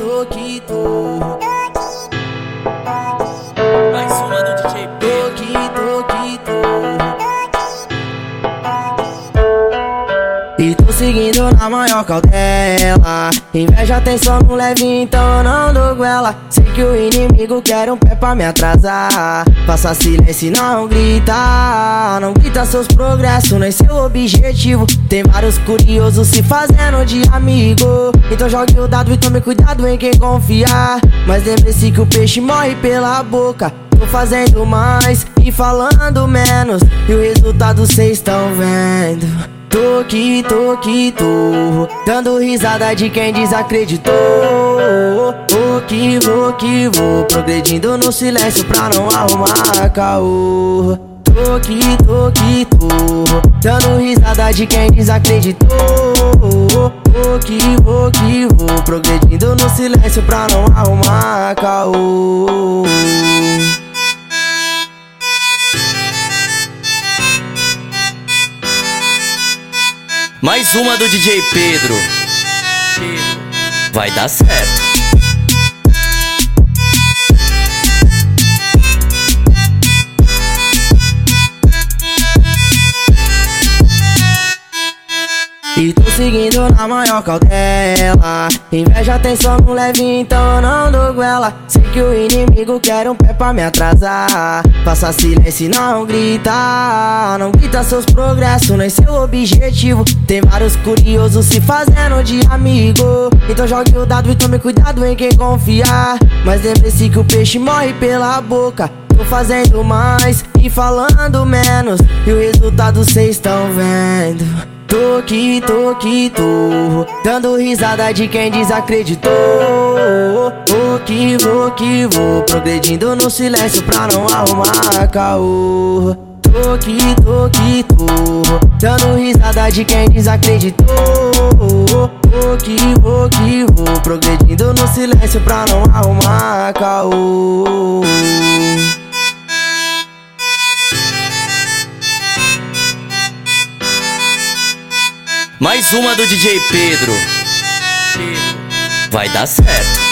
tô que seguindo na maior cautela. Inveja tem só no leve, então eu não dou goela. Sei que o inimigo quer um pé pra me atrasar. Faça silêncio e não grita. Não grita seus progressos, nem seu objetivo. Tem vários curiosos se fazendo de amigo. Então jogue o dado e tome cuidado em quem confiar. Mas lembre-se que o peixe morre pela boca. Tô fazendo mais e falando menos. E o resultado cês estão vendo. Tô que, tô que, tô Dando risada de quem desacreditou. Vou que vou que vou Progredindo no silêncio pra não arrumar caô. Tô que, tô que, tô Dando risada de quem desacreditou. Vou que vou que vou Progredindo no silêncio pra não arrumar caô Mais uma do DJ Pedro. Vai dar certo. Seguindo na maior cautela. Inveja tem só no leve, então eu não dou goela Sei que o inimigo quer um pé pra me atrasar. Faça silêncio e não grita. Não grita seus progressos, nem seu objetivo. Tem vários curiosos se fazendo de amigo. Então jogue o dado e tome cuidado em quem confiar Mas lembre-se que o peixe morre pela boca. Tô fazendo mais e falando menos. E o resultado cês estão vendo Tô que, tô que, tô Dando risada de quem desacreditou. Vou que, vou que, vou Progredindo no silêncio pra não arrumar caô. Tô que, tô que, tô Dando risada de quem desacreditou. Vou que, vou que, vou Progredindo no silêncio pra não arrumar caô Mais uma do DJ Pedro. Vai dar certo.